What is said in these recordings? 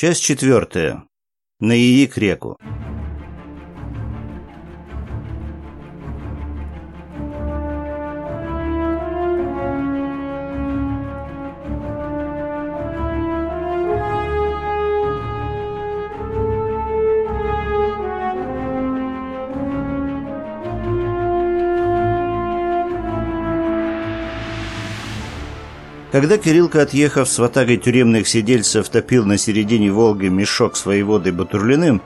Часть четвертая. На ИИ к реку. Когда Кириллка, отъехав с ватагой тюремных сидельцев, топил на середине Волги мешок с воеводой Батурлиным,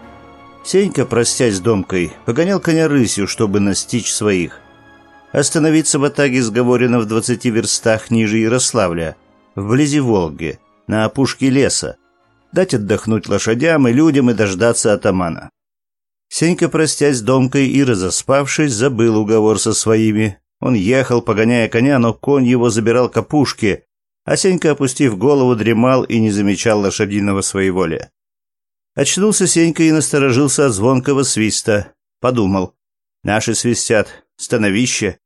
Сенька, простясь с домкой, погонял коня рысью, чтобы настичь своих. Остановиться в Атаге сговорено в 20 верстах ниже Ярославля, вблизи Волги, на опушке леса, дать отдохнуть лошадям и людям и дождаться атамана. Сенька, простясь с домкой и разоспавшись, забыл уговор со своими. Он ехал, погоняя коня, но конь его забирал к опушке, Осенька, опустив голову, дремал и не замечал лошадиного своей воли. Очнулся Сенька и насторожился от звонкого свиста. Подумал. «Наши свистят. Становище».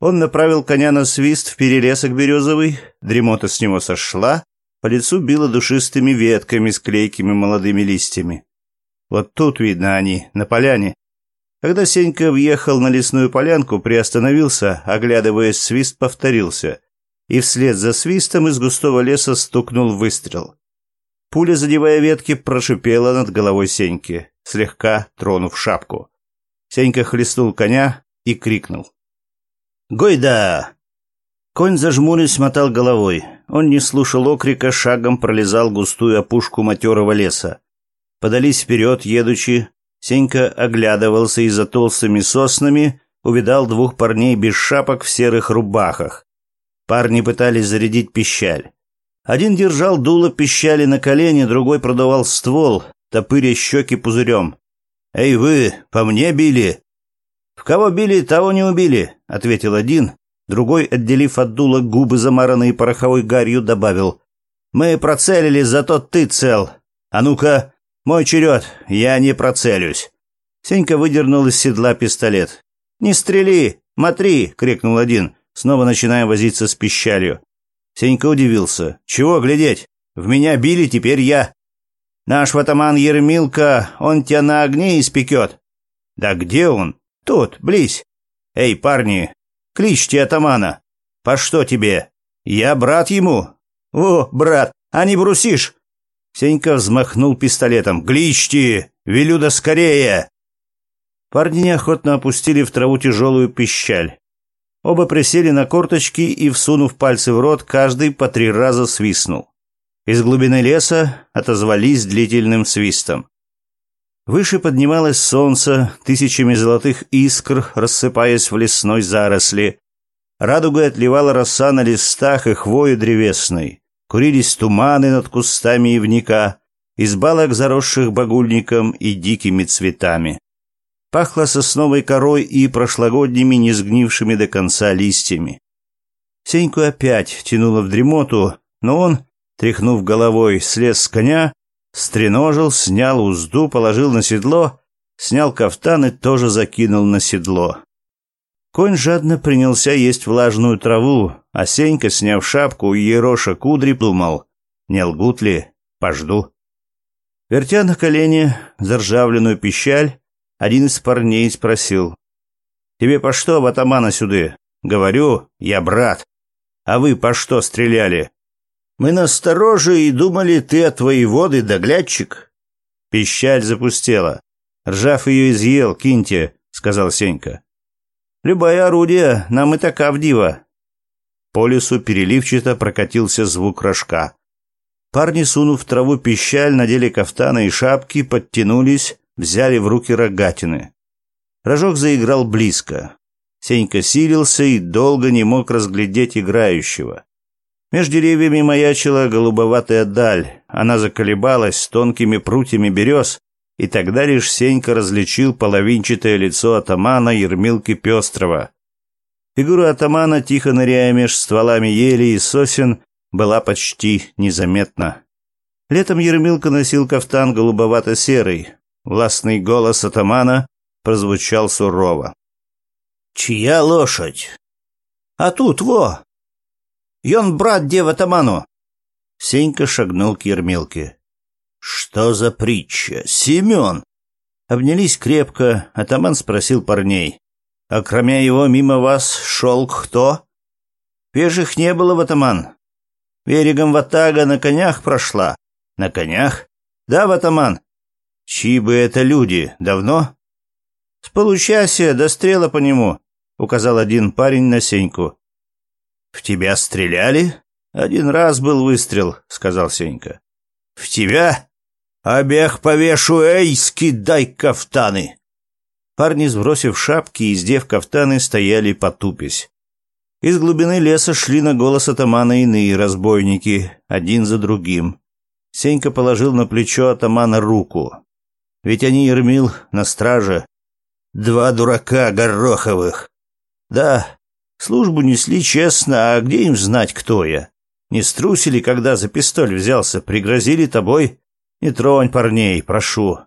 Он направил коня на свист в перелесок березовый, дремота с него сошла, по лицу било душистыми ветками с клейкими молодыми листьями. Вот тут видно они, на поляне. Когда Сенька въехал на лесную полянку, приостановился, оглядываясь, свист повторился — и вслед за свистом из густого леса стукнул выстрел. Пуля, задевая ветки, прошипела над головой Сеньки, слегка тронув шапку. Сенька хлестнул коня и крикнул. «Гойда!» Конь зажмурясь мотал головой. Он не слушал окрика, шагом пролезал густую опушку матерого леса. Подались вперед, едучи. Сенька оглядывался и за толстыми соснами увидал двух парней без шапок в серых рубахах. Парни пытались зарядить пищаль. Один держал дуло пищали на колени, другой продавал ствол, топыря щеки пузырем. «Эй вы, по мне били!» «В кого били, того не убили», — ответил один. Другой, отделив от дула губы, замаранные пороховой гарью, добавил. «Мы процелились, зато ты цел. А ну-ка, мой черед, я не процелюсь». Сенька выдернул из седла пистолет. «Не стрели! Смотри!» — крикнул один снова начиная возиться с пищалью. Сенька удивился. «Чего глядеть? В меня били, теперь я!» «Наш ватаман Ермилка, он тебя на огне испекет!» «Да где он?» «Тут, близь!» «Эй, парни, кличьте атамана!» «По что тебе?» «Я брат ему!» «О, брат, а не брусишь!» Сенька взмахнул пистолетом. Кличьте, Велю да скорее!» Парни неохотно опустили в траву тяжелую пищаль. Оба присели на корточки и, всунув пальцы в рот, каждый по три раза свистнул. Из глубины леса отозвались длительным свистом. Выше поднималось солнце, тысячами золотых искр, рассыпаясь в лесной заросли. Радугой отливала роса на листах и хвою древесной. Курились туманы над кустами ивника, из балок заросших багульником и дикими цветами пахло сосновой корой и прошлогодними не сгнившими до конца листьями. Сеньку опять тянуло в дремоту, но он, тряхнув головой, слез с коня, стреножил, снял узду, положил на седло, снял кафтан и тоже закинул на седло. Конь жадно принялся есть влажную траву, а Сенька, сняв шапку и ероша кудри, думал, не лгут ли, пожду. Вертя на колени заржавленную пищаль, один из парней спросил. «Тебе по что в сюды?» «Говорю, я брат. А вы по что стреляли?» «Мы настороже и думали, ты от твоей воды доглядчик». Пищаль запустела. «Ржав ее изъел, киньте», — сказал Сенька. «Любое орудие, нам и так Авдива». По лесу переливчато прокатился звук рожка. Парни, сунув траву пищаль, надели кафтаны и шапки, подтянулись, взяли в руки рогатины. Рожок заиграл близко. Сенька силился и долго не мог разглядеть играющего. Между деревьями маячила голубоватая даль. Она заколебалась с тонкими прутьями берез, и тогда лишь Сенька различил половинчатое лицо атамана Ермилки Пестрова. Фигура атамана, тихо ныряя меж стволами ели и сосен, была почти незаметна. Летом Ермилка носил кафтан голубовато-серый, Властный голос атамана прозвучал сурово. «Чья лошадь?» «А тут во! Ён брат дева атаману!» Сенька шагнул к Ермилке. «Что за притча? Семен!» Обнялись крепко, атаман спросил парней. «А кроме его мимо вас шел кто?» «Пежих не было в атаман. Берегом Ватага на конях прошла». «На конях?» «Да, в атаман. Чьи бы это люди? Давно? С получасия дострела по нему, указал один парень на Сеньку. В тебя стреляли? Один раз был выстрел, сказал Сенька. В тебя? Обех повешу, эй, скидай кафтаны! Парни, сбросив шапки и издев кафтаны, стояли потупись. Из глубины леса шли на голос атамана иные разбойники, один за другим. Сенька положил на плечо атамана руку. Ведь они, Ермил, на страже. Два дурака Гороховых. Да, службу несли честно, а где им знать, кто я? Не струсили, когда за пистоль взялся, пригрозили тобой? Не тронь парней, прошу.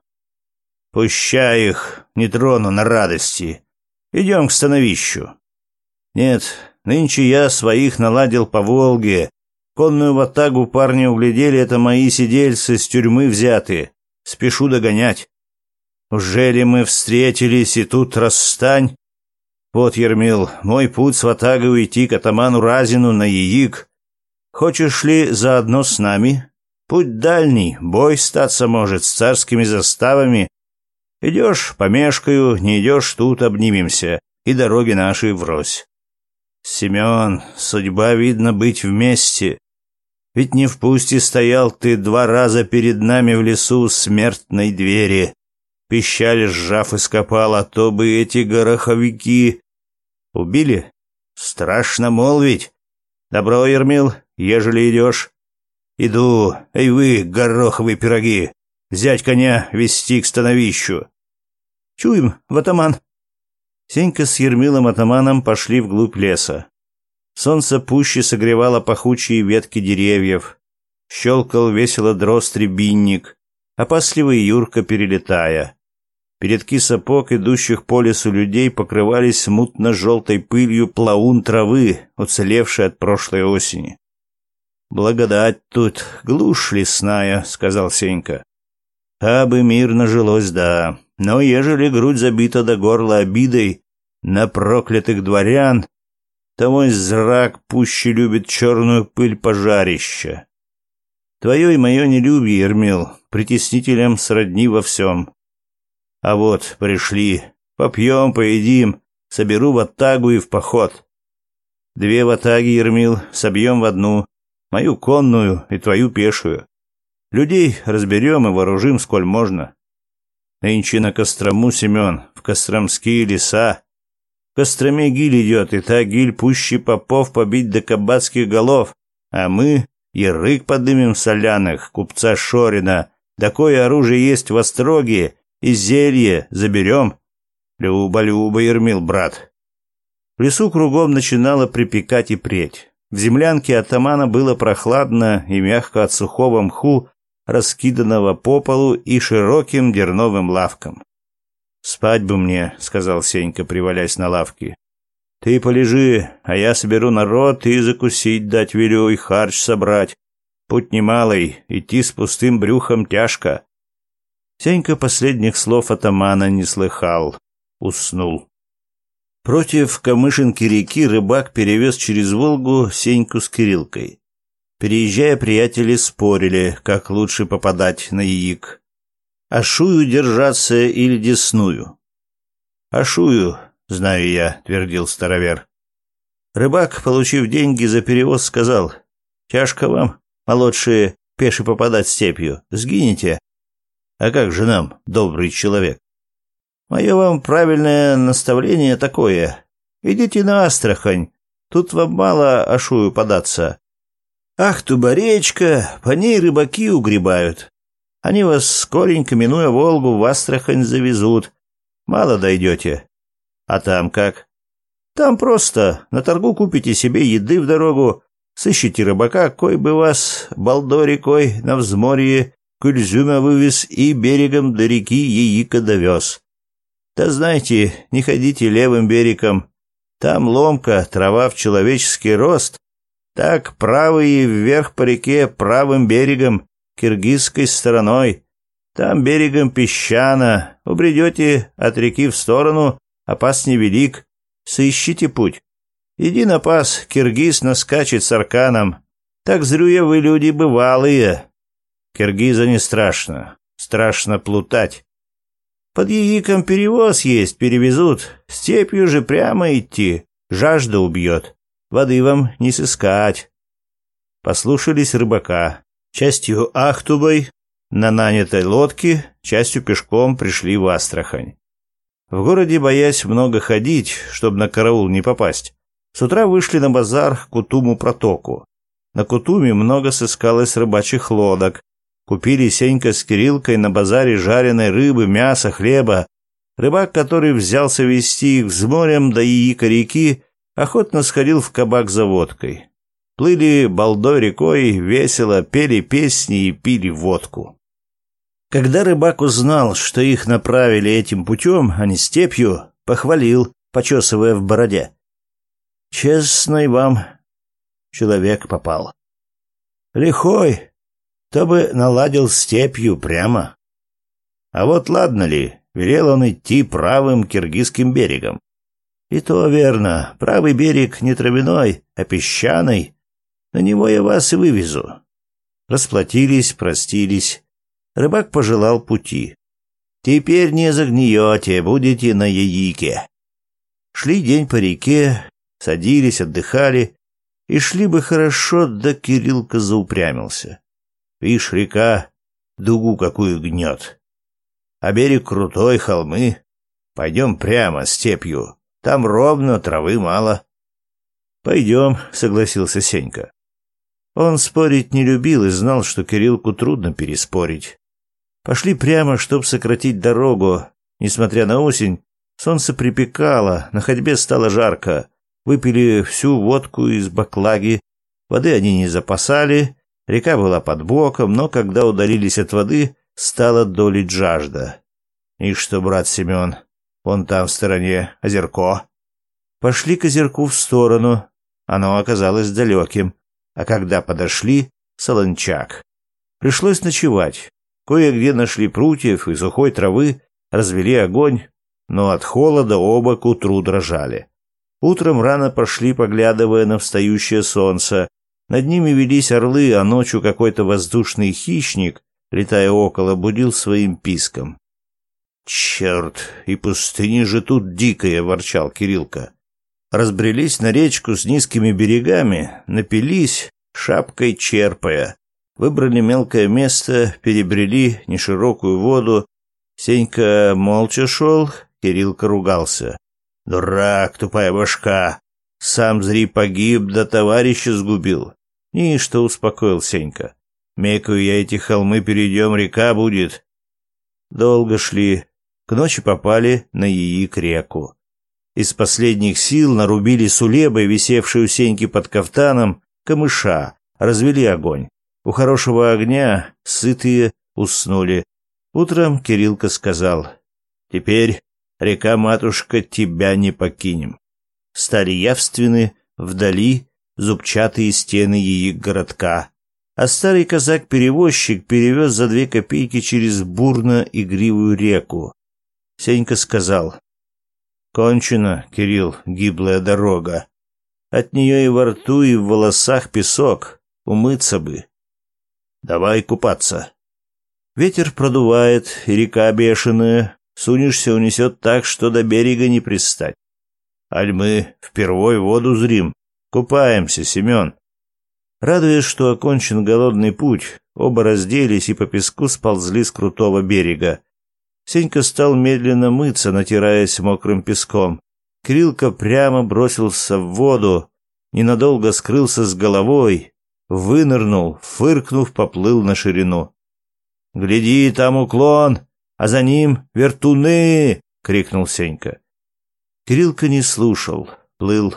Пущай их, не трону на радости. Идем к становищу. Нет, нынче я своих наладил по Волге. Конную ватагу парни углядели, это мои сидельцы с тюрьмы взяты. Спешу догонять. Уже ли мы встретились, и тут расстань? Вот, Ермил, мой путь с Ватага уйти к атаману Разину на Яик. Хочешь ли заодно с нами? Путь дальний, бой статься может с царскими заставами. Идешь, помешкаю, не идешь, тут обнимемся, и дороги наши врозь. Семен, судьба, видно, быть вместе ведь не в пусти стоял ты два раза перед нами в лесу смертной двери. Пищали, сжав, ископал, а то бы эти гороховики... Убили? Страшно молвить. Добро, Ермил, ежели идешь. Иду, эй вы, гороховые пироги, взять коня, вести к становищу. Чуем, в атаман. Сенька с Ермилом атаманом пошли вглубь леса. Солнце пуще согревало пахучие ветки деревьев. Щелкал весело дрозд рябинник, опасливый Юрка перелетая. Передки сапог, идущих по лесу людей, покрывались мутно-желтой пылью плаун травы, уцелевшей от прошлой осени. «Благодать тут, глушь лесная», — сказал Сенька. «Абы мирно жилось, да, но ежели грудь забита до горла обидой на проклятых дворян, того зрак пуще любит черную пыль пожарища. Твое и мое нелюбие, Ермил, притеснителям сродни во всем. А вот, пришли, попьем, поедим, соберу в атагу и в поход. Две ватаги, Ермил, собьем в одну, мою конную и твою пешую. Людей разберем и вооружим сколь можно. Нынче на Кострому, Семен, в Костромские леса Костроме гиль идет, и та гиль пуще попов побить до кабацких голов, а мы и рык подымем соляных, купца Шорина. Такое оружие есть в Остроге, и зелье заберем. Люба-люба, Ермил, брат. В лесу кругом начинало припекать и преть. В землянке атамана было прохладно и мягко от сухого мху, раскиданного по полу и широким дерновым лавкам. «Спать бы мне», — сказал Сенька, привалясь на лавке. «Ты полежи, а я соберу народ и закусить дать велю, и харч собрать. Путь немалый, идти с пустым брюхом тяжко». Сенька последних слов атамана не слыхал. Уснул. Против Камышинки реки рыбак перевез через Волгу Сеньку с Кирилкой. Переезжая, приятели спорили, как лучше попадать на яик. Ашую держаться или десную? Ашую, знаю я, твердил старовер. Рыбак, получив деньги за перевоз, сказал, «Тяжко вам, молодшие, пеши попадать степью, сгинете». «А как же нам, добрый человек?» «Мое вам правильное наставление такое. Идите на Астрахань, тут вам мало ашую податься. Ах, тубаречка, по ней рыбаки угребают. Они вас скоренько, минуя Волгу, в Астрахань завезут. Мало дойдете. А там как? Там просто на торгу купите себе еды в дорогу, сыщите рыбака, кой бы вас балдорикой, на взморье Кульзюма вывез и берегом до реки Яика довез. Да знаете, не ходите левым берегом. Там ломка, трава в человеческий рост. Так правые вверх по реке правым берегом киргизской стороной. Там берегом песчано. Убредете от реки в сторону, а опас невелик. Сыщите путь. Иди на пас, киргиз наскачет с арканом. Так зрюя вы люди бывалые. Киргиза не страшно. Страшно плутать. Под яиком перевоз есть, перевезут. Степью же прямо идти. Жажда убьет. Воды вам не сыскать. Послушались рыбака. Частью Ахтубой на нанятой лодке, частью пешком пришли в Астрахань. В городе, боясь много ходить, чтобы на караул не попасть, с утра вышли на базар к Кутуму-протоку. На Кутуме много сыскалось рыбачьих лодок. Купили Сенька с Кириллкой на базаре жареной рыбы, мяса, хлеба. Рыбак, который взялся вести их с морем до Яика-реки, охотно сходил в кабак за водкой плыли балдой рекой, весело пели песни и пили водку. Когда рыбак узнал, что их направили этим путем, а не степью, похвалил, почесывая в бороде. «Честный вам человек попал. Лихой, то бы наладил степью прямо. А вот ладно ли, велел он идти правым киргизским берегом. И то верно, правый берег не травяной, а песчаный, на него я вас и вывезу». Расплатились, простились. Рыбак пожелал пути. «Теперь не загниете, будете на яике». Шли день по реке, садились, отдыхали. И шли бы хорошо, да Кириллка заупрямился. Вишь, река дугу какую гнет. А берег крутой, холмы. Пойдем прямо степью. Там ровно, травы мало. — Пойдем, — согласился Сенька. Он спорить не любил и знал, что Кириллку трудно переспорить. Пошли прямо, чтобы сократить дорогу. Несмотря на осень, солнце припекало, на ходьбе стало жарко. Выпили всю водку из баклаги. Воды они не запасали, река была под боком, но когда удалились от воды, стала долить жажда. И что, брат Семен, вон там в стороне озерко. Пошли к озерку в сторону. Оно оказалось далеким — а когда подошли — солончак. Пришлось ночевать. Кое-где нашли прутьев и сухой травы, развели огонь, но от холода оба к утру дрожали. Утром рано пошли, поглядывая на встающее солнце. Над ними велись орлы, а ночью какой-то воздушный хищник, летая около, будил своим писком. «Черт, и пустыни же тут дикая!» — ворчал Кириллка разбрелись на речку с низкими берегами, напились, шапкой черпая. Выбрали мелкое место, перебрели неширокую воду. Сенька молча шел, Кириллка ругался. «Дурак, тупая башка! Сам зри погиб, да товарища сгубил!» «Ничто», — успокоил Сенька. «Мекаю я эти холмы перейдем, река будет». Долго шли. К ночи попали на яик реку. Из последних сил нарубили сулебой, висевшей у Сеньки под кафтаном, камыша, развели огонь. У хорошего огня сытые уснули. Утром Кириллка сказал, «Теперь, река-матушка, тебя не покинем». Стали явственны вдали зубчатые стены ее городка. А старый казак-перевозчик перевез за две копейки через бурно игривую реку. Сенька сказал, Кончено, Кирилл, гиблая дорога. От нее и во рту, и в волосах песок. Умыться бы. Давай купаться. Ветер продувает, и река бешеная. Сунешься, унесет так, что до берега не пристать. Аль мы впервой воду зрим. Купаемся, Семен. Радуясь, что окончен голодный путь, оба разделись и по песку сползли с крутого берега. Сенька стал медленно мыться, натираясь мокрым песком. Крилка прямо бросился в воду, ненадолго скрылся с головой, вынырнул, фыркнув, поплыл на ширину. «Гляди, там уклон, а за ним вертуны!» — крикнул Сенька. Крилка не слушал, плыл.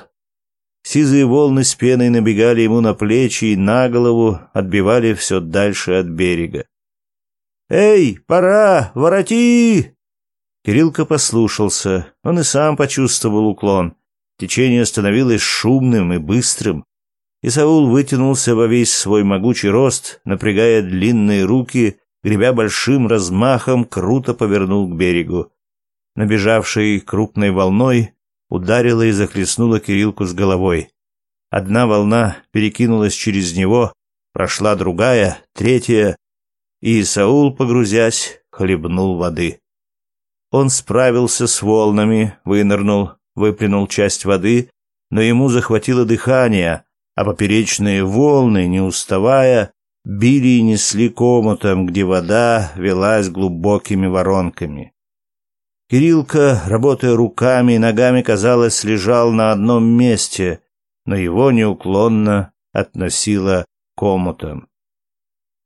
Сизые волны с пеной набегали ему на плечи и на голову, отбивали все дальше от берега. «Эй, пора! Вороти!» Кириллка послушался. Он и сам почувствовал уклон. Течение становилось шумным и быстрым. Исаул вытянулся во весь свой могучий рост, напрягая длинные руки, гребя большим размахом, круто повернул к берегу. Набежавшей крупной волной ударила и захлестнула Кириллку с головой. Одна волна перекинулась через него, прошла другая, третья и Исаул, погрузясь, хлебнул воды. Он справился с волнами, вынырнул, выплюнул часть воды, но ему захватило дыхание, а поперечные волны, не уставая, били и несли комнатам, где вода велась глубокими воронками. Кирилка, работая руками и ногами, казалось, лежал на одном месте, но его неуклонно относило к комнатам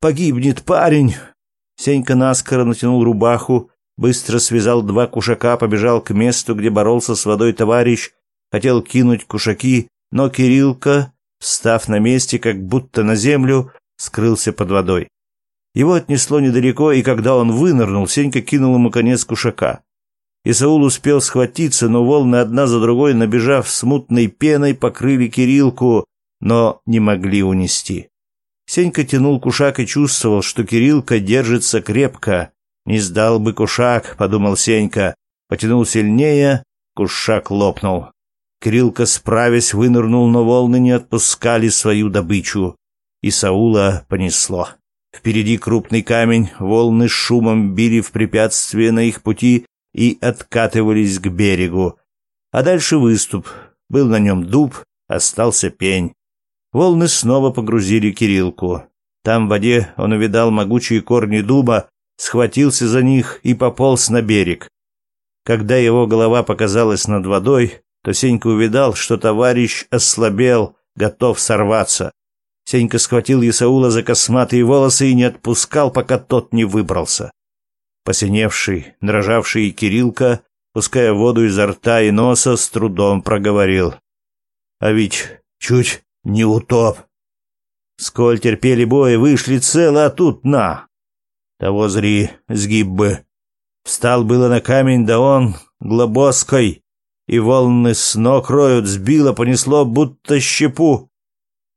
погибнет парень!» Сенька наскоро натянул рубаху, быстро связал два кушака, побежал к месту, где боролся с водой товарищ, хотел кинуть кушаки, но Кириллка, встав на месте, как будто на землю, скрылся под водой. Его отнесло недалеко, и когда он вынырнул, Сенька кинул ему конец кушака. Исаул успел схватиться, но волны одна за другой, набежав смутной пеной, покрыли Кириллку, но не могли унести. Сенька тянул кушак и чувствовал, что Кириллка держится крепко. «Не сдал бы кушак», — подумал Сенька. Потянул сильнее, кушак лопнул. Кириллка, справясь, вынырнул, но волны не отпускали свою добычу. И Саула понесло. Впереди крупный камень, волны шумом били в препятствие на их пути и откатывались к берегу. А дальше выступ. Был на нем дуб, остался пень. Волны снова погрузили Кирилку. Там в воде он увидал могучие корни дуба, схватился за них и пополз на берег. Когда его голова показалась над водой, то Сенька увидал, что товарищ ослабел, готов сорваться. Сенька схватил Исаула за косматые волосы и не отпускал, пока тот не выбрался. Посиневший, дрожавший Кирилка, пуская воду изо рта и носа, с трудом проговорил. — А ведь чуть не утоп. Сколь терпели бои, вышли цело, а тут на. Того зри, сгиб бы. Встал было на камень, да он глобоской, и волны с ног роют, сбило, понесло, будто щепу.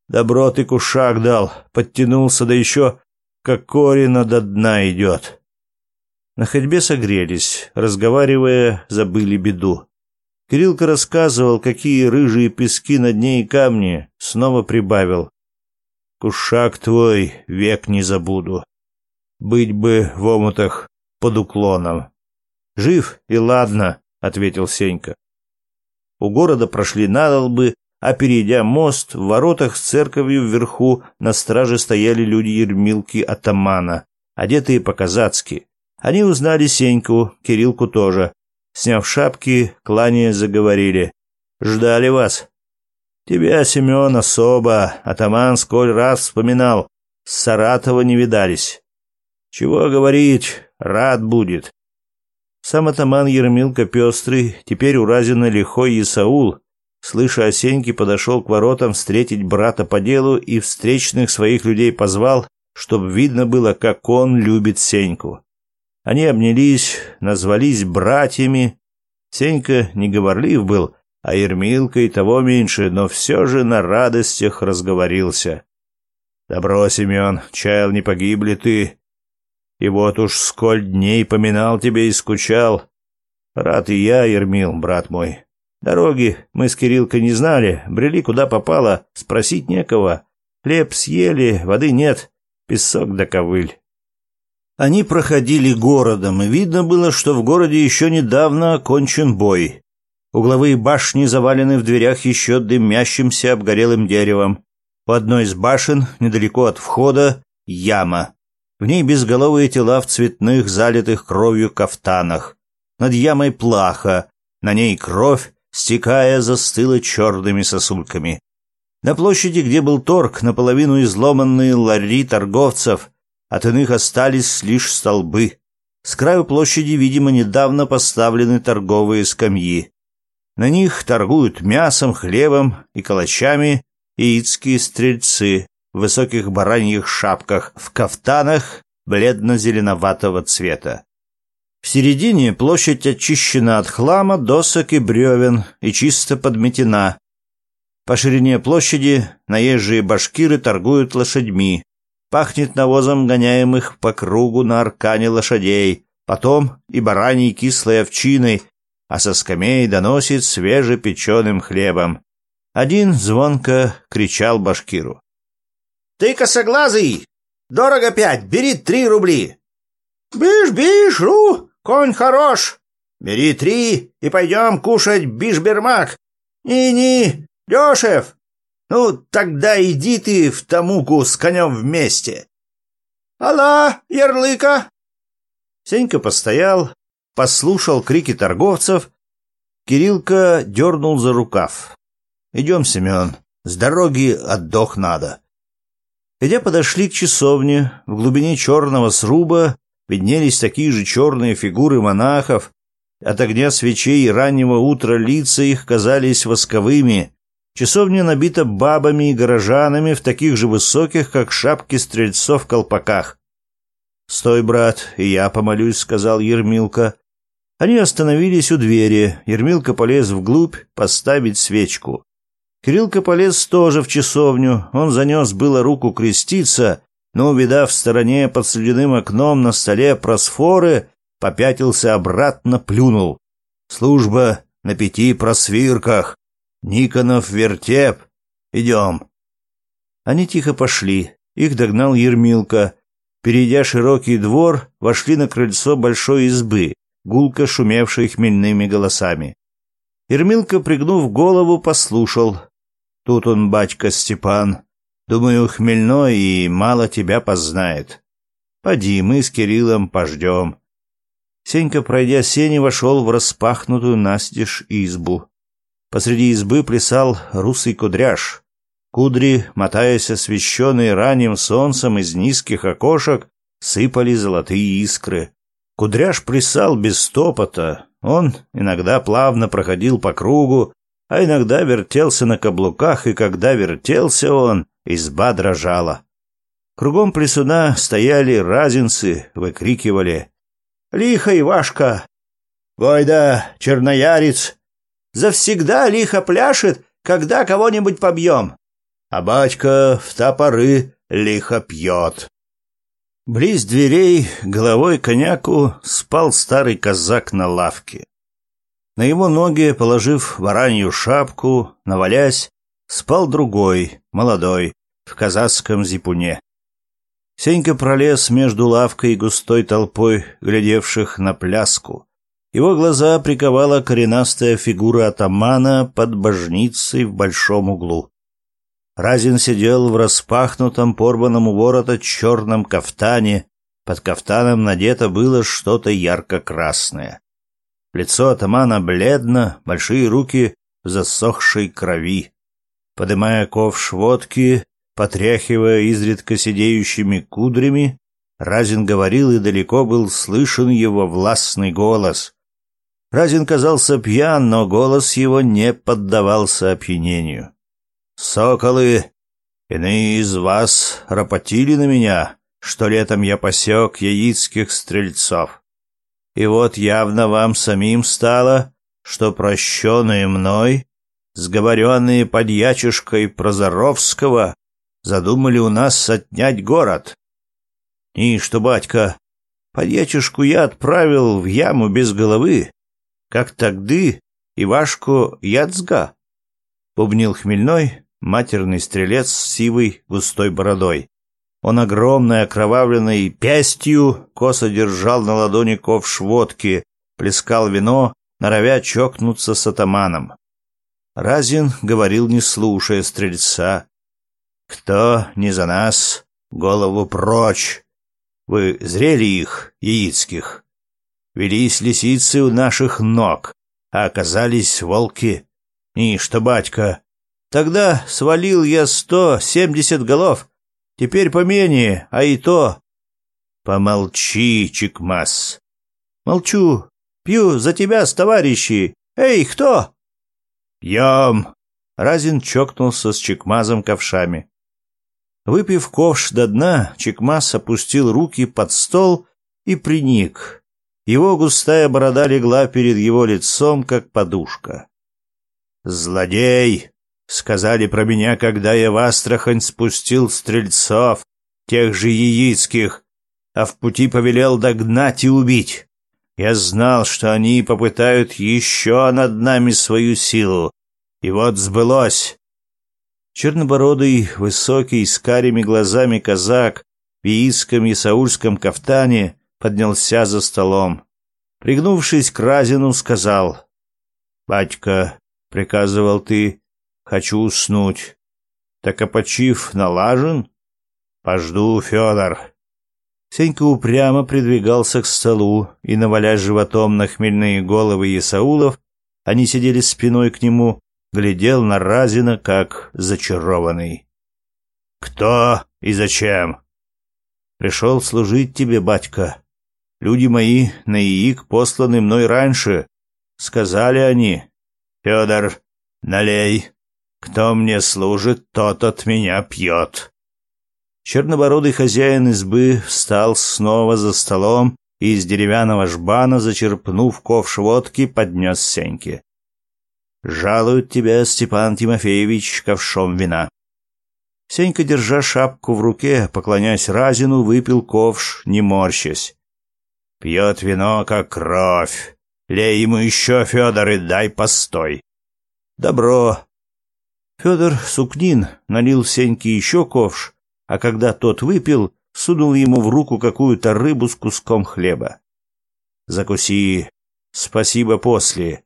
Добро ты кушак дал, подтянулся, да еще как корина до дна идет. На ходьбе согрелись, разговаривая, забыли беду. Кириллка рассказывал, какие рыжие пески на дне и камни, снова прибавил. «Кушак твой век не забуду. Быть бы в омутах под уклоном». «Жив и ладно», — ответил Сенька. У города прошли надолбы, а перейдя мост, в воротах с церковью вверху на страже стояли люди Ермилки атамана, одетые по-казацки. Они узнали Сеньку, Кириллку тоже. Сняв шапки, клане заговорили. «Ждали вас». «Тебя, Семен, особо, атаман сколь раз вспоминал. С Саратова не видались». «Чего говорить, рад будет». Сам атаман Ермилка Пестрый, теперь у лихой Исаул, слыша о подошел к воротам встретить брата по делу и встречных своих людей позвал, чтобы видно было, как он любит Сеньку. Они обнялись, назвались братьями. Сенька неговорлив был, а Ермилка и того меньше, но все же на радостях разговорился. «Добро, Семен, чаял, не погибли ты. И вот уж сколь дней поминал тебе и скучал. Рад и я, Ермил, брат мой. Дороги мы с Кириллкой не знали, брели куда попало, спросить некого. Хлеб съели, воды нет, песок да ковыль. Они проходили городом, и видно было, что в городе еще недавно окончен бой. Угловые башни завалены в дверях еще дымящимся обгорелым деревом. У одной из башен, недалеко от входа, яма. В ней безголовые тела в цветных, залитых кровью кафтанах. Над ямой плаха, на ней кровь, стекая, застыла черными сосульками. На площади, где был торг, наполовину изломанные лари торговцев, от иных остались лишь столбы. С краю площади, видимо, недавно поставлены торговые скамьи. На них торгуют мясом, хлебом и калачами яицкие стрельцы в высоких бараньих шапках, в кафтанах бледно-зеленоватого цвета. В середине площадь очищена от хлама, досок и бревен и чисто подметена. По ширине площади наезжие башкиры торгуют лошадьми, Пахнет навозом гоняемых по кругу на аркане лошадей, потом и бараньей кислой овчиной, а со скамей доносит свежепеченым хлебом. Один звонко кричал башкиру. «Ты косоглазый! Дорого пять, бери три рубли!» Биш, биш, ру, конь хорош! Бери три и пойдем кушать бишбермак! Ни-ни, Лешев, ну, тогда иди ты в Тамуку с конем вместе. Алла, ярлыка! Сенька постоял, послушал крики торговцев. Кирилка дернул за рукав. Идем, Семен, с дороги отдох надо. Идя подошли к часовне, в глубине черного сруба виднелись такие же черные фигуры монахов, от огня свечей раннего утра лица их казались восковыми, Часовня набита бабами и горожанами в таких же высоких, как шапки стрельцов колпаках. «Стой, брат, и я помолюсь», — сказал Ермилка. Они остановились у двери. Ермилка полез вглубь поставить свечку. Кириллка полез тоже в часовню. Он занес было руку креститься, но, увидав в стороне под следяным окном на столе просфоры, попятился обратно, плюнул. «Служба на пяти просвирках!» Никонов вертеп. Идем. Они тихо пошли. Их догнал Ермилка. Перейдя широкий двор, вошли на крыльцо большой избы, гулко шумевшей хмельными голосами. Ермилка, пригнув голову, послушал. Тут он, батька Степан. Думаю, хмельной и мало тебя познает. Поди, мы с Кириллом пождем. Сенька, пройдя сени, вошел в распахнутую настежь избу. Посреди избы плясал русый кудряш. Кудри, мотаясь освещенные ранним солнцем из низких окошек, сыпали золотые искры. Кудряш плясал без стопота. Он иногда плавно проходил по кругу, а иногда вертелся на каблуках, и когда вертелся он, изба дрожала. Кругом плесуна стояли разинцы, выкрикивали «Лихо, Ивашка!» войда, черноярец!» завсегда лихо пляшет, когда кого-нибудь побьем. А батька в топоры лихо пьет. Близ дверей, головой коняку, спал старый казак на лавке. На его ноги, положив воронью шапку, навалясь, спал другой, молодой, в казацком зипуне. Сенька пролез между лавкой и густой толпой, глядевших на пляску. Его глаза приковала коренастая фигура атамана под божницей в большом углу. Разин сидел в распахнутом порванном у ворота черном кафтане. Под кафтаном надето было что-то ярко-красное. Лицо атамана бледно, большие руки в засохшей крови. Подымая ковш водки, потряхивая изредка сидеющими кудрями, Разин говорил, и далеко был слышен его властный голос, Разин казался пьян, но голос его не поддавался опьянению. «Соколы! Иные из вас ропотили на меня, что летом я посек яицких стрельцов. И вот явно вам самим стало, что прощенные мной, сговоренные под ячушкой Прозоровского, задумали у нас отнять город. И что, батька, под ячушку я отправил в яму без головы, как тогды Ивашку Яцга, бубнил хмельной матерный стрелец с сивой густой бородой. Он огромной окровавленной пястью косо держал на ладони ковш водки, плескал вино, норовя чокнуться с атаманом. Разин говорил, не слушая стрельца. «Кто не за нас, голову прочь! Вы зрели их, яицких?» Велись лисицы у наших ног, а оказались волки. Ниш-то, батька. Тогда свалил я сто семьдесят голов. Теперь поменее, а и то. Помолчи, Чикмас. Молчу. Пью за тебя с товарищи. Эй, кто? Пьем. Разин чокнулся с Чикмазом ковшами. Выпив ковш до дна, Чикмас опустил руки под стол и приник. Его густая борода легла перед его лицом, как подушка. «Злодей!» — сказали про меня, когда я в Астрахань спустил стрельцов, тех же яицких, а в пути повелел догнать и убить. Я знал, что они попытают еще над нами свою силу. И вот сбылось. Чернобородый, высокий, с карими глазами казак в яицком и саульском кафтане — поднялся за столом. Пригнувшись к Разину, сказал. «Батька, — приказывал ты, — хочу уснуть. Так опочив налажен? Пожду, Федор». Сенька упрямо придвигался к столу и, наваля животом на хмельные головы Исаулов, они сидели спиной к нему, глядел на Разина, как зачарованный. «Кто и зачем?» «Пришел служить тебе, батька», Люди мои на яик посланы мной раньше. Сказали они, «Федор, налей. Кто мне служит, тот от меня пьет». Чернобородый хозяин избы встал снова за столом и из деревянного жбана, зачерпнув ковш водки, поднес Сеньке. «Жалуют тебя, Степан Тимофеевич, ковшом вина». Сенька, держа шапку в руке, поклоняясь Разину, выпил ковш, не морщась. Пьет вино, как кровь. Лей ему еще, Федор, и дай постой. Добро. Федор Сукнин налил Сеньке еще ковш, а когда тот выпил, сунул ему в руку какую-то рыбу с куском хлеба. Закуси. Спасибо после.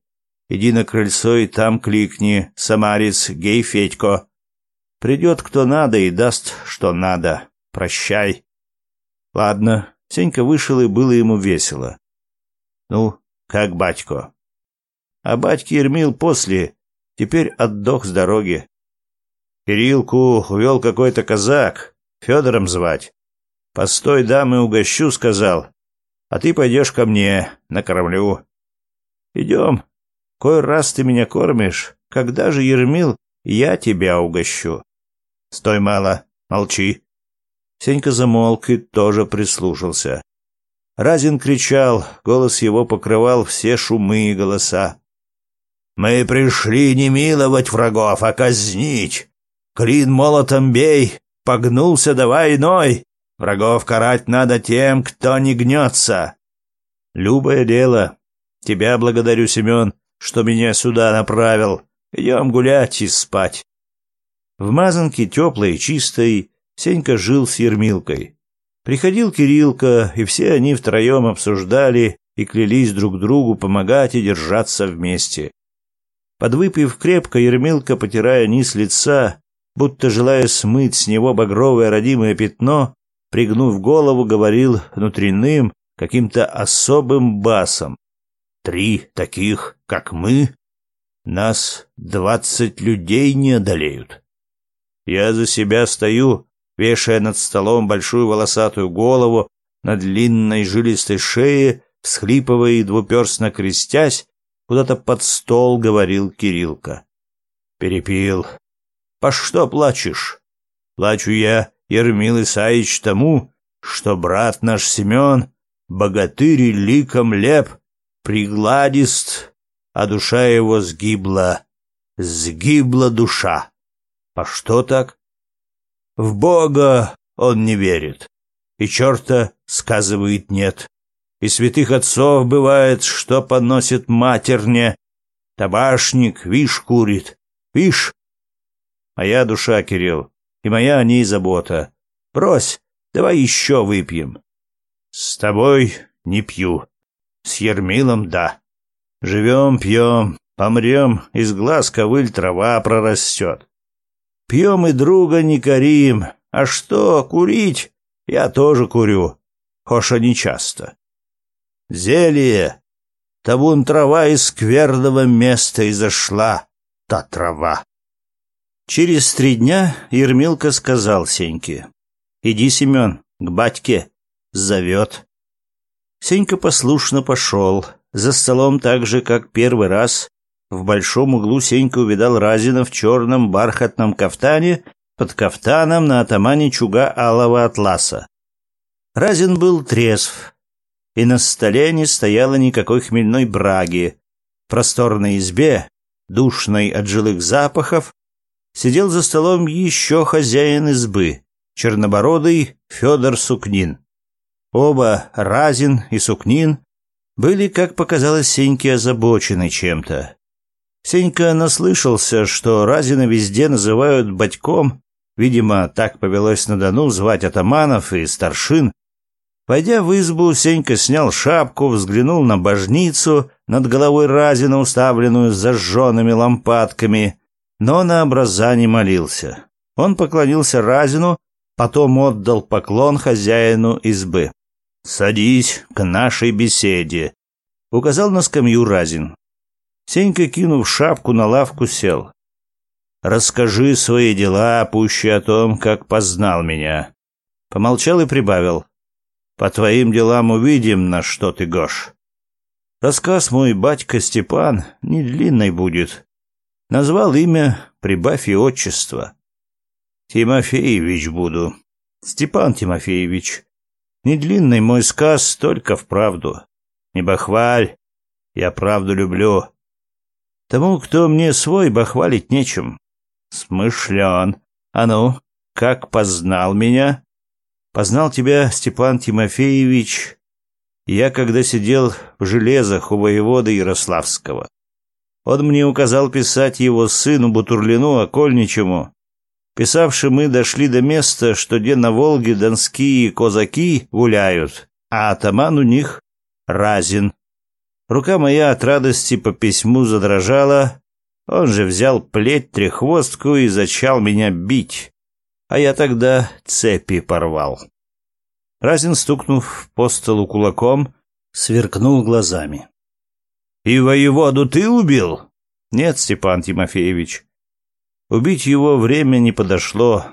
Иди на крыльцо и там кликни «Самарец, гей Федько». Придет кто надо и даст, что надо. Прощай. Ладно, Сенька вышел, и было ему весело. «Ну, как батько?» «А батьки Ермил после, теперь отдох с дороги». «Кирилку увел какой-то казак, Федором звать. Постой, дамы, угощу, сказал. А ты пойдешь ко мне, накормлю». «Идем. Кой раз ты меня кормишь, когда же, Ермил, я тебя угощу?» «Стой мало, молчи». Сенька замолк и тоже прислушался. Разин кричал, голос его покрывал все шумы и голоса. «Мы пришли не миловать врагов, а казнить! Клин молотом бей, погнулся давай ной! Врагов карать надо тем, кто не гнется!» «Любое дело! Тебя благодарю, Семен, что меня сюда направил. Идем гулять и спать!» В мазанке теплой и чистой, Сенька жил с Ермилкой. Приходил Кирилка, и все они втроем обсуждали и клялись друг другу помогать и держаться вместе. Подвыпив крепко, Ермилка, потирая низ лица, будто желая смыть с него багровое родимое пятно, пригнув голову, говорил внутренним, каким-то особым басом. «Три таких, как мы, нас двадцать людей не одолеют. Я за себя стою, вешая над столом большую волосатую голову на длинной жилистой шее, всхлипывая и двуперстно крестясь, куда-то под стол говорил Кирилка. «Перепил. По что плачешь? Плачу я, Ермил Исаич, тому, что брат наш Семен, богатырь и ликом леп, пригладист, а душа его сгибла, сгибла душа. По что так? В Бога он не верит, и черта, сказывает, нет. И святых отцов бывает, что поносит матерне. Табашник, вишь, курит, вишь. Моя душа, Кирилл, и моя о ней забота. Брось, давай еще выпьем. С тобой не пью. С Ермилом — да. Живем, пьем, помрем, из глаз ковыль трава прорастет. Пьем и друга не корим. А что, курить? Я тоже курю. Хоша не часто. Зелье. Табун трава из скверного места изошла. Та трава. Через три дня Ермилка сказал Сеньке. «Иди, Семен, к батьке. Зовет». Сенька послушно пошел. За столом так же, как первый раз, в большом углу Сенька увидал Разина в черном бархатном кафтане, под кафтаном на атамане чуга алого атласа. Разин был трезв, и на столе не стояло никакой хмельной браги. В просторной избе, душной от жилых запахов, сидел за столом еще хозяин избы, чернобородый Федор Сукнин. Оба, Разин и Сукнин, были, как показалось Сеньке, озабочены чем-то. Сенька наслышался, что Разина везде называют «батьком», видимо, так повелось на Дону звать атаманов и старшин. Пойдя в избу, Сенька снял шапку, взглянул на божницу над головой Разина, уставленную зажженными лампадками, но на образа не молился. Он поклонился Разину, потом отдал поклон хозяину избы. «Садись к нашей беседе», — указал на скамью Разин. Сенька, кинув шапку, на лавку сел. «Расскажи свои дела, пуще о том, как познал меня». Помолчал и прибавил. «По твоим делам увидим, на что ты гош». Рассказ мой батька Степан не длинный будет. Назвал имя, прибавь и отчество. Тимофеевич буду. Степан Тимофеевич. Не длинный мой сказ, только в правду. Не бахваль, я правду люблю. Тому, кто мне свой, бахвалить нечем. Смышлен. А ну, как познал меня? Познал тебя, Степан Тимофеевич, я когда сидел в железах у воевода Ярославского. Он мне указал писать его сыну Бутурлину Окольничему. Писавши мы дошли до места, что где на Волге донские казаки гуляют, а атаман у них Разин Рука моя от радости по письму задрожала. Он же взял плеть треххвостку и зачал меня бить. А я тогда цепи порвал. Разин, стукнув по столу кулаком, сверкнул глазами. «И воеводу ты убил?» «Нет, Степан Тимофеевич. Убить его время не подошло.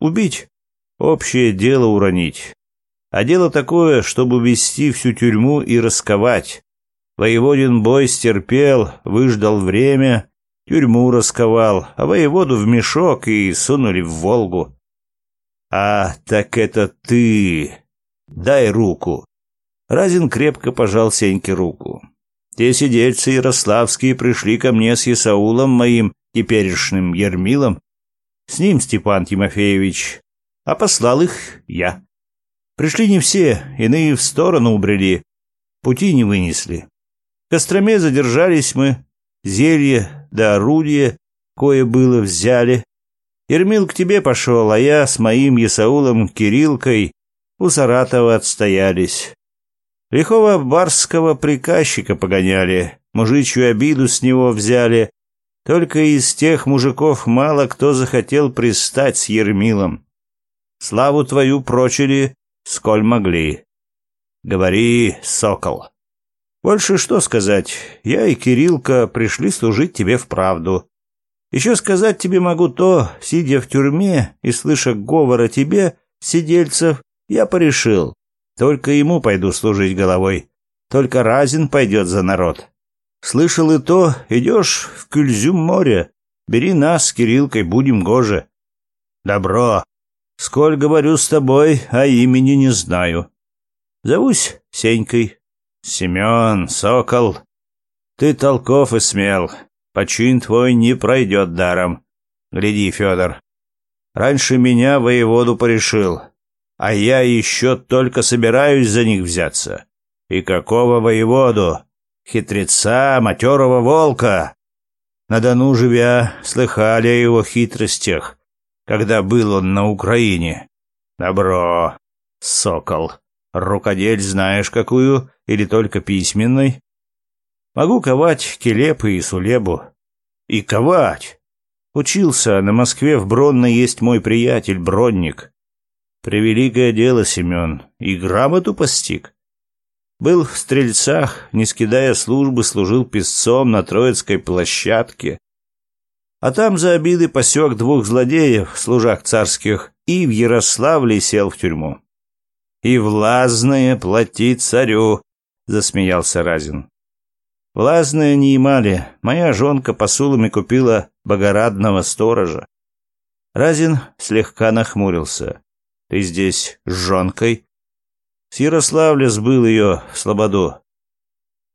Убить — общее дело уронить. А дело такое, чтобы вести всю тюрьму и расковать. Воеводин бой стерпел, выждал время, тюрьму расковал, а воеводу в мешок и сунули в Волгу. «А, так это ты! Дай руку!» Разин крепко пожал Сеньке руку. «Те сидельцы ярославские пришли ко мне с Исаулом моим, теперешним Ермилом, с ним Степан Тимофеевич, а послал их я. Пришли не все, иные в сторону убрели, пути не вынесли. Костроме задержались мы, зелье да орудие, кое было, взяли. Ермил к тебе пошел, а я с моим Ясаулом Кирилкой у Саратова отстоялись. Лихого барского приказчика погоняли, мужичью обиду с него взяли. Только из тех мужиков мало кто захотел пристать с Ермилом. Славу твою прочили, сколь могли. Говори, сокол. Больше что сказать? Я и Кириллка пришли служить тебе в правду. Еще сказать тебе могу то, сидя в тюрьме и слыша говор о тебе, сидельцев, я порешил. Только ему пойду служить головой. Только Разин пойдет за народ. Слышал и то, идешь в Кюльзюм море. Бери нас с Кириллкой, будем гоже. Добро. Сколь говорю с тобой, а имени не знаю. Зовусь Сенькой. Семен, сокол, ты толков и смел. Почин твой не пройдет даром. Гляди, Федор. Раньше меня воеводу порешил, а я еще только собираюсь за них взяться. И какого воеводу? Хитреца, матерого волка. На Дону живя, слыхали о его хитростях, когда был он на Украине. Добро, сокол. Рукодель знаешь какую, или только письменной? Могу ковать келепы и сулебу. И ковать! Учился, на Москве в Бронной есть мой приятель, Бронник. Превеликое дело, Семен, и грамоту постиг. Был в Стрельцах, не скидая службы, служил песцом на Троицкой площадке. А там за обиды посек двух злодеев, служах царских, и в Ярославле сел в тюрьму и влазное плати царю», — засмеялся Разин. «Влазное не имали. Моя жонка посулами купила богорадного сторожа». Разин слегка нахмурился. «Ты здесь с жонкой?» «С Ярославля сбыл ее в Слободу».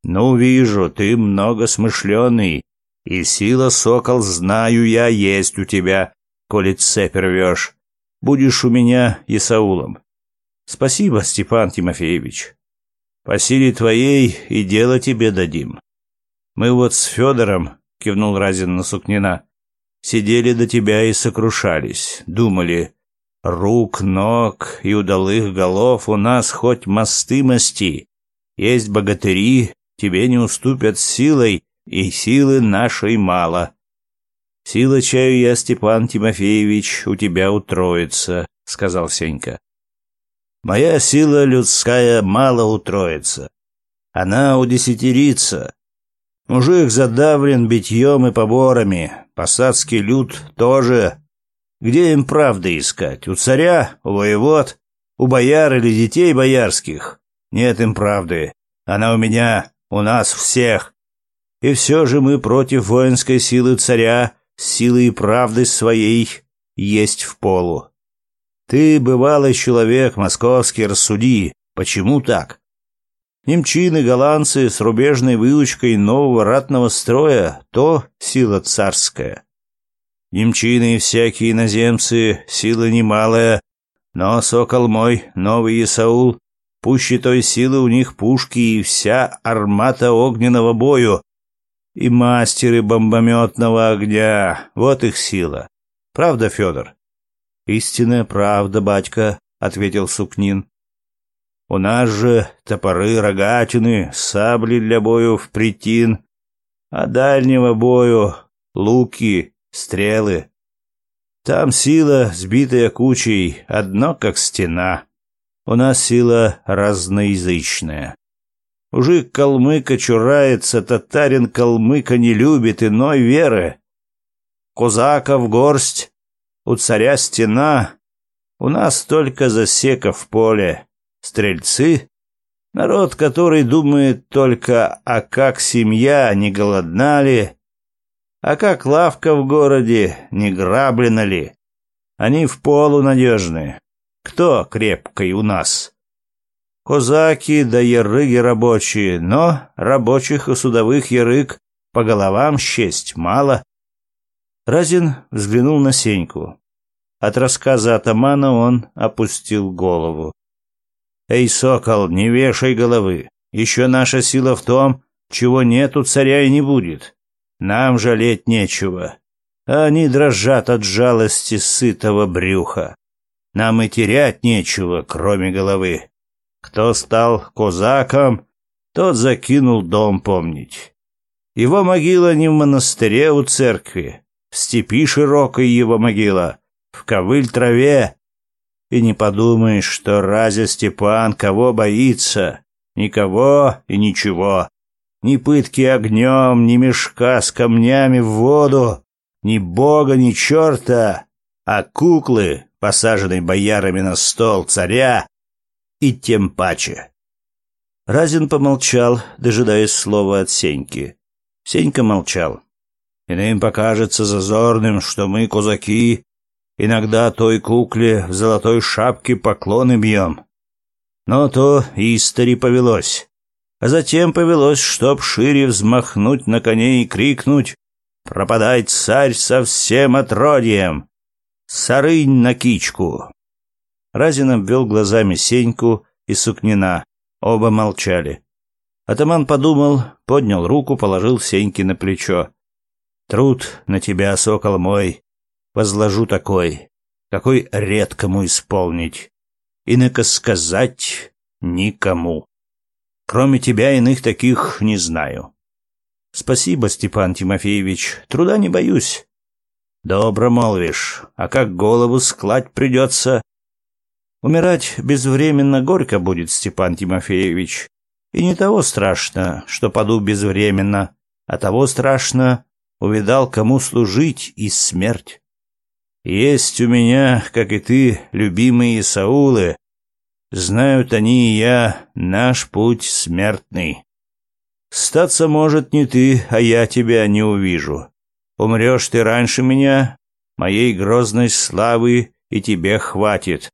«Ну, вижу, ты много смышленый, и сила, сокол, знаю я, есть у тебя, коли цепь рвешь. Будешь у меня Исаулом. Спасибо, Степан Тимофеевич. По силе твоей и дело тебе дадим. Мы вот с Федором, кивнул Разин на Сукнина, сидели до тебя и сокрушались, думали, рук, ног и удалых голов у нас хоть мосты масти. Есть богатыри, тебе не уступят силой, и силы нашей мало. Сила чаю я, Степан Тимофеевич, у тебя утроится, сказал Сенька. Моя сила людская мало утроится. Она удесятерится. Мужик задавлен битьем и поборами. Посадский люд тоже. Где им правды искать? У царя? У воевод? У бояр или детей боярских? Нет им правды. Она у меня, у нас всех. И все же мы против воинской силы царя, силы и правды своей, есть в полу. Ты, бывалый человек, московский, рассуди, почему так? Немчины, голландцы с рубежной выучкой нового ратного строя — то сила царская. Немчины и всякие иноземцы — сила немалая, но, сокол мой, новый Исаул, пуще той силы у них пушки и вся армата огненного бою, и мастеры бомбометного огня. Вот их сила. Правда, Федор? «Истинная правда, батька», — ответил Сукнин. «У нас же топоры, рогатины, сабли для бою в притин, а дальнего бою луки, стрелы. Там сила, сбитая кучей, одно как стена. У нас сила разноязычная. Мужик калмыка чурается, татарин калмыка не любит иной веры. Кузаков горсть, у царя стена, у нас только засека в поле. Стрельцы — народ, который думает только, а как семья, не голодна ли, а как лавка в городе, не граблена ли. Они в полу надежны. Кто крепкий у нас? Козаки да ярыги рабочие, но рабочих и судовых ярыг по головам счесть мало, Разин взглянул на Сеньку. От рассказа атамана он опустил голову. «Эй, сокол, не вешай головы. Еще наша сила в том, чего нет у царя и не будет. Нам жалеть нечего. А они дрожат от жалости сытого брюха. Нам и терять нечего, кроме головы. Кто стал козаком, тот закинул дом помнить. Его могила не в монастыре у церкви, в степи широкой его могила, в ковыль траве. И не подумаешь, что Разя Степан кого боится, никого и ничего. Ни пытки огнем, ни мешка с камнями в воду, ни бога, ни черта, а куклы, посаженные боярами на стол царя, и тем паче. Разин помолчал, дожидаясь слова от Сеньки. Сенька молчал. Иным покажется зазорным, что мы, козаки иногда той кукле в золотой шапке поклоны бьем. Но то истори повелось. А затем повелось, чтоб шире взмахнуть на коне и крикнуть «Пропадает царь, со всем отродьем! Сарынь на кичку!» Разин обвел глазами Сеньку и Сукнина. Оба молчали. Атаман подумал, поднял руку, положил Сеньке на плечо. Труд на тебя, сокол мой, возложу такой, какой редкому исполнить, инако сказать никому. Кроме тебя иных таких не знаю. Спасибо, Степан Тимофеевич, труда не боюсь. Добро молвишь, а как голову склать придется? Умирать безвременно горько будет, Степан Тимофеевич. И не того страшно, что паду безвременно, а того страшно, увидал, кому служить и смерть. Есть у меня, как и ты, любимые Саулы. Знают они и я наш путь смертный. Статься может не ты, а я тебя не увижу. Умрешь ты раньше меня, моей грозной славы и тебе хватит.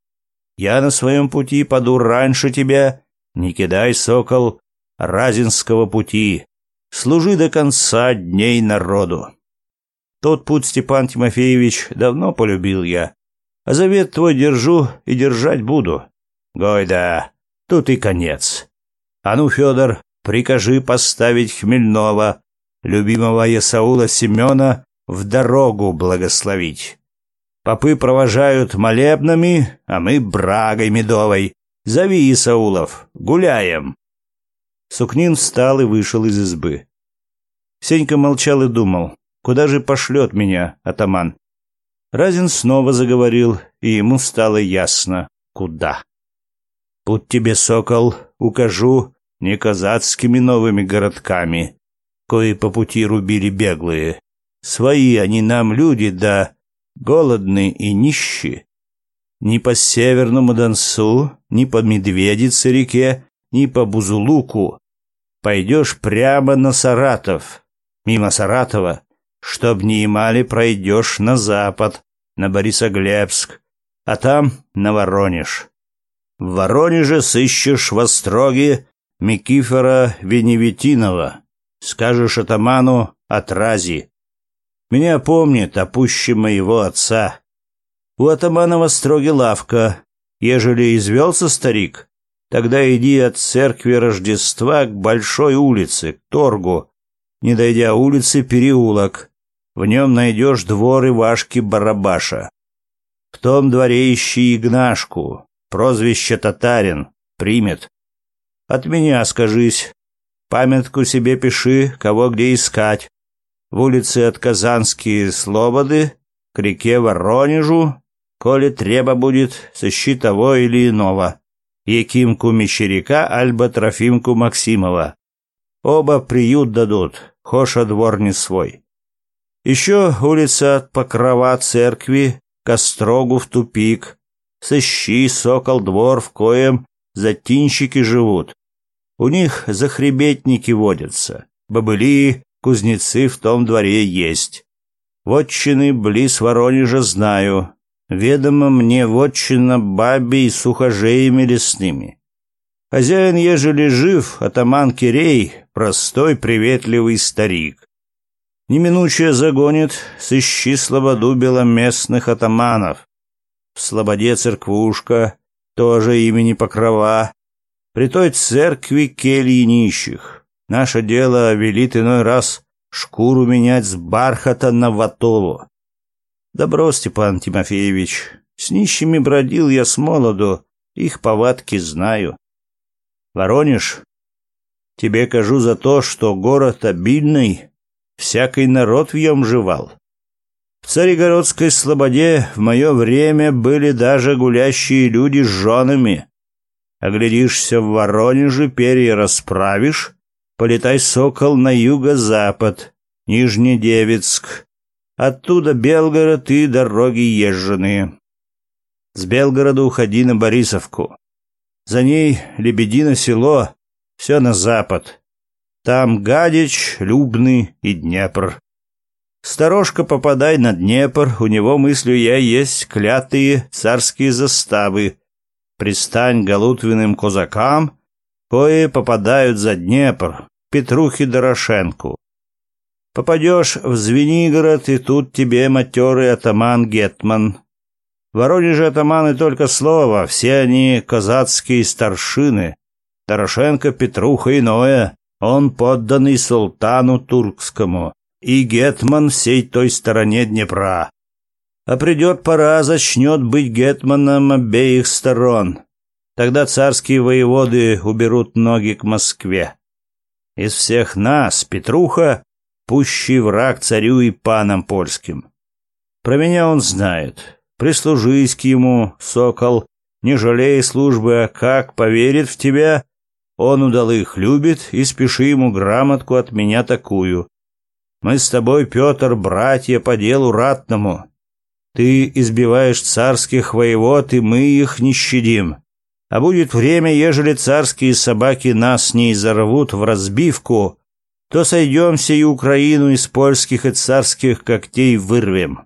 Я на своем пути паду раньше тебя, не кидай, сокол, разинского пути служи до конца дней народу. Тот путь, Степан Тимофеевич, давно полюбил я. А завет твой держу и держать буду. Гойда, тут и конец. А ну, Федор, прикажи поставить Хмельнова, любимого Ясаула Семена, в дорогу благословить. Попы провожают молебнами, а мы брагой медовой. Зови, Исаулов, гуляем. Сукнин встал и вышел из избы. Сенька молчал и думал, куда же пошлет меня атаман. Разин снова заговорил, и ему стало ясно, куда. «Путь тебе, сокол, укажу не казацкими новыми городками, кои по пути рубили беглые. Свои они нам люди, да голодные и нищие, Ни по Северному Донсу, ни по Медведице реке, ни по Бузулуку пойдешь прямо на Саратов. Мимо Саратова, чтоб не имали, пройдешь на запад, на Борисоглебск, а там на Воронеж. В Воронеже сыщешь в Остроге Микифора Веневитинова. Скажешь атаману «Отрази». Меня помнит о моего отца. У атамана в Остроге лавка. Ежели извелся старик, Тогда иди от церкви Рождества к большой улице, к торгу. Не дойдя улицы, переулок. В нем найдешь двор Ивашки Барабаша. В том дворе ищи Игнашку, прозвище Татарин, примет. От меня скажись. Памятку себе пиши, кого где искать. В улице от Казанские Слободы, к реке Воронежу, коли треба будет, сыщи того или иного. Якимку Мещеряка, Альба Трофимку Максимова. Оба приют дадут, хоша двор не свой. Еще улица от Покрова церкви к Острогу в тупик. Сыщи, сокол, двор, в коем затинщики живут. У них захребетники водятся. Бобыли, кузнецы в том дворе есть. Вотчины близ Воронежа знаю. Ведомо мне вотчина бабий сухожеями лесными. Хозяин, ежели жив, атаман Кирей, простой приветливый старик. Неминучее загонит, сыщи слободу беломестных атаманов. В слободе церквушка, тоже имени Покрова, при той церкви кельи нищих. Наше дело велит иной раз шкуру менять с бархата на ватолу. Добро, Степан Тимофеевич. С нищими бродил я с молоду, их повадки знаю. Воронеж, тебе кажу за то, что город обильный, всякий народ в нем жевал. В Царегородской слободе в мое время были даже гулящие люди с женами. Оглядишься в Воронеже, перья расправишь, полетай, сокол, на юго-запад, Нижний Нижнедевицк, Оттуда Белгород и дороги езженые. С Белгорода уходи на Борисовку. За ней Лебедино село, все на запад. Там Гадич, Любны и Днепр. Сторожка попадай на Днепр, у него, мыслю я, есть клятые царские заставы. Пристань Галутвиным козакам, кое попадают за Днепр, Петрухе Дорошенку. Попадешь в Звенигород, и тут тебе матерый атаман Гетман. В атаманы только слово, все они казацкие старшины. Дорошенко, Петруха иное, он подданный султану туркскому, и Гетман всей той стороне Днепра. А придет пора, зачнет быть Гетманом обеих сторон. Тогда царские воеводы уберут ноги к Москве. Из всех нас Петруха пущий враг царю и панам польским. Про меня он знает. Прислужись к ему, сокол, не жалей службы, а как поверит в тебя, он удалых любит, и спеши ему грамотку от меня такую. Мы с тобой, Петр, братья по делу ратному. Ты избиваешь царских воевод, и мы их не щадим. А будет время, ежели царские собаки нас не изорвут в разбивку, то сойдемся и Украину из польских и царских когтей вырвем.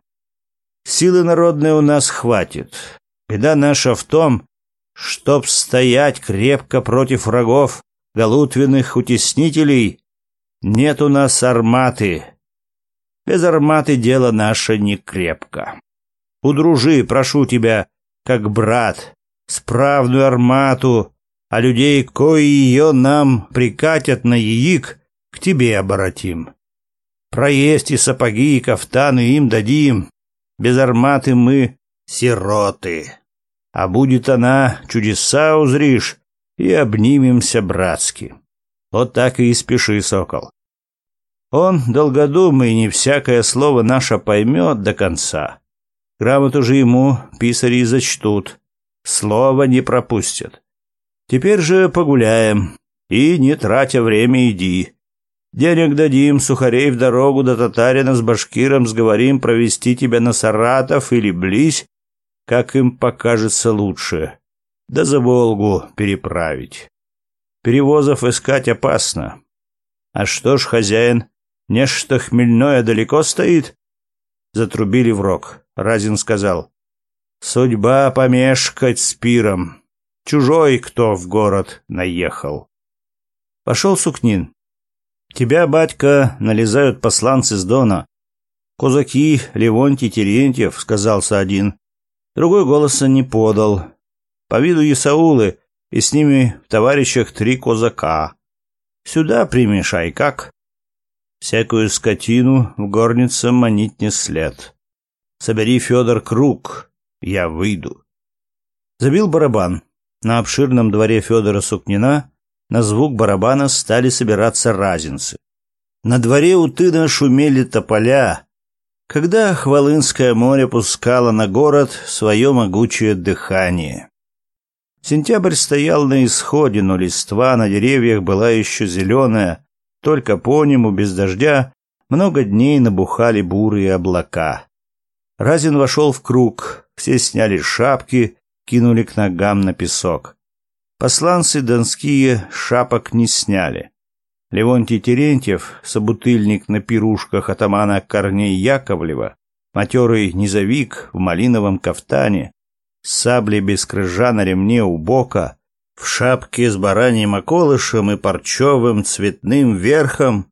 Силы народные у нас хватит. Беда наша в том, чтоб стоять крепко против врагов, галутвенных утеснителей, нет у нас арматы. Без арматы дело наше не крепко. Удружи, прошу тебя, как брат, справную армату, а людей, кои ее нам прикатят на яик, к тебе обратим. Проесть и сапоги, и кафтаны им дадим. Без арматы мы сироты. А будет она, чудеса узришь, и обнимемся братски. Вот так и спеши, сокол. Он долгодумый, не всякое слово наше поймет до конца. Грамоту же ему писари зачтут, слово не пропустят. Теперь же погуляем, и, не тратя время, иди. Денег дадим, сухарей в дорогу до татарина с башкиром сговорим провести тебя на Саратов или Близь, как им покажется лучше, да за Волгу переправить. Перевозов искать опасно. А что ж, хозяин, нечто хмельное далеко стоит? Затрубили в рог. Разин сказал, «Судьба помешкать с пиром. Чужой кто в город наехал». Пошел Сукнин. Тебя, батька, налезают посланцы с Дона. Козаки Левонтий Терентьев, сказался один. Другой голоса не подал. По виду Исаулы, и с ними в товарищах три козака. Сюда примешай, как? Всякую скотину в горнице манить не след. Собери, Федор, круг, я выйду. Забил барабан. На обширном дворе Федора Сукнина на звук барабана стали собираться разинцы. На дворе у тына шумели тополя, когда Хвалынское море пускало на город свое могучее дыхание. Сентябрь стоял на исходе, но листва на деревьях была еще зеленая, только по нему, без дождя, много дней набухали бурые облака. Разин вошел в круг, все сняли шапки, кинули к ногам на песок. Посланцы донские шапок не сняли. Левонтий Терентьев, собутыльник на пирушках атамана Корней Яковлева, матерый низовик в малиновом кафтане, с саблей без крыжа на ремне у бока, в шапке с бараньим околышем и парчевым цветным верхом,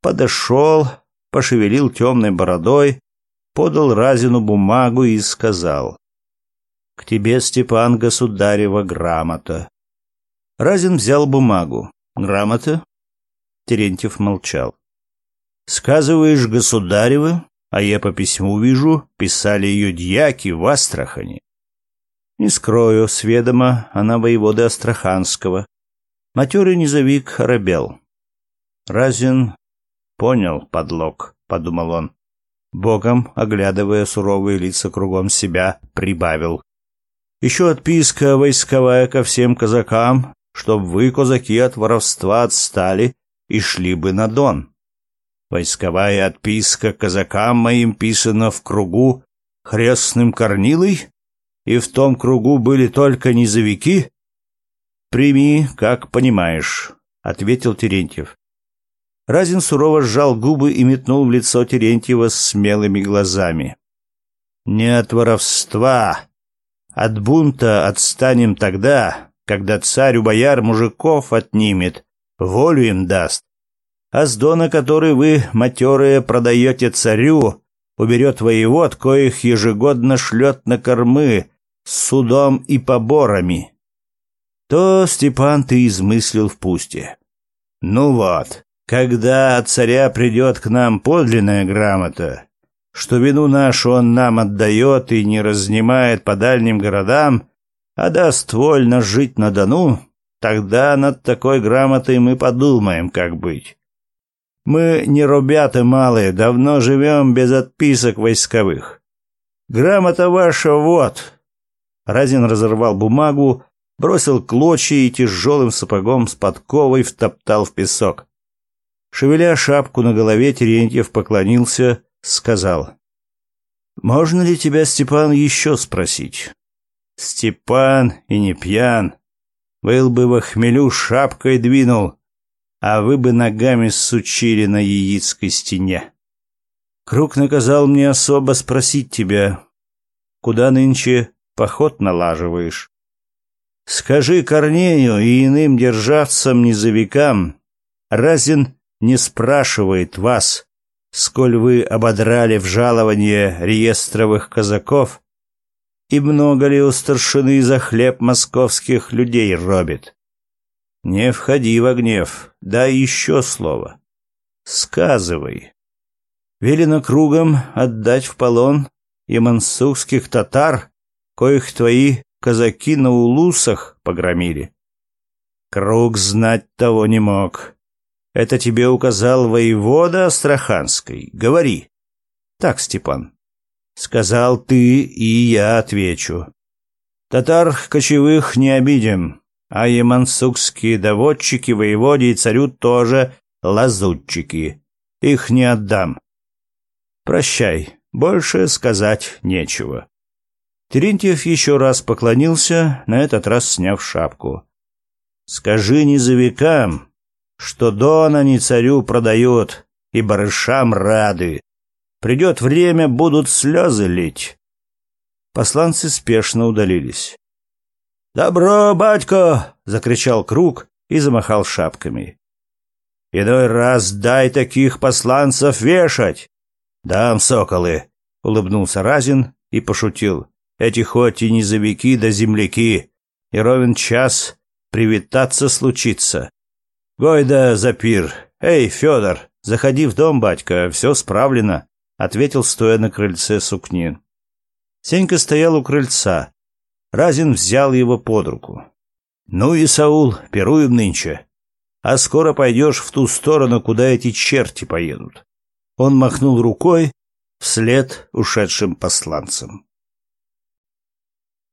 подошел, пошевелил темной бородой, подал Разину бумагу и сказал к тебе, Степан, государева грамота. Разин взял бумагу. Грамота? Терентьев молчал. Сказываешь, государева, а я по письму вижу, писали ее дьяки в Астрахани. Не скрою, сведомо, она воевода Астраханского. Матерый низовик оробел. Разин понял подлог, подумал он. Богом, оглядывая суровые лица кругом себя, прибавил. Еще отписка войсковая ко всем казакам, чтоб вы, казаки, от воровства отстали и шли бы на Дон. Войсковая отписка казакам моим писана в кругу хрестным корнилой, и в том кругу были только низовики. Прими, как понимаешь, ответил Терентьев. Разин сурово сжал губы и метнул в лицо Терентьева смелыми глазами. Не от воровства, от бунта отстанем тогда, когда царь у бояр мужиков отнимет, волю им даст. А с дона, который вы, матерые, продаете царю, уберет воевод, коих ежегодно шлет на кормы с судом и поборами. То Степан ты измыслил в пусте. Ну вот, когда от царя придет к нам подлинная грамота, что вину нашу он нам отдает и не разнимает по дальним городам, а даст вольно жить на Дону, тогда над такой грамотой мы подумаем, как быть. Мы не рубята малые, давно живем без отписок войсковых. Грамота ваша вот. Разин разорвал бумагу, бросил клочья и тяжелым сапогом с подковой втоптал в песок. Шевеля шапку на голове, Терентьев поклонился сказал. «Можно ли тебя, Степан, еще спросить?» «Степан и не пьян. Был бы во хмелю, шапкой двинул, а вы бы ногами сучили на яицкой стене. Круг наказал мне особо спросить тебя, куда нынче поход налаживаешь?» Скажи Корнею и иным державцам низовикам, Разин не спрашивает вас, сколь вы ободрали в жалование реестровых казаков, и много ли у старшины за хлеб московских людей робит? Не входи во гнев, дай еще слово. Сказывай. Велено кругом отдать в полон и ямансукских татар, коих твои казаки на улусах погромили. Круг знать того не мог. Это тебе указал воевода Астраханской. Говори. Так, Степан. Сказал ты, и я отвечу. Татар кочевых не обидим, а ямансукские доводчики воеводе и царю тоже лазутчики. Их не отдам. Прощай, больше сказать нечего. Терентьев еще раз поклонился, на этот раз сняв шапку. «Скажи низовикам, что Дона не царю продают и барышам рады. Придет время, будут слезы лить. Посланцы спешно удалились. «Добро, батько!» — закричал Круг и замахал шапками. «Иной раз дай таких посланцев вешать!» «Дам, соколы!» — улыбнулся Разин и пошутил. «Эти хоть и не низовики да земляки, и ровен час привитаться случится. «Гойда, Запир! Эй, Федор, заходи в дом, батька, все справлено!» — ответил, стоя на крыльце сукнин. Сенька стоял у крыльца. Разин взял его под руку. «Ну, и Саул, пируем нынче. А скоро пойдешь в ту сторону, куда эти черти поедут». Он махнул рукой вслед ушедшим посланцам.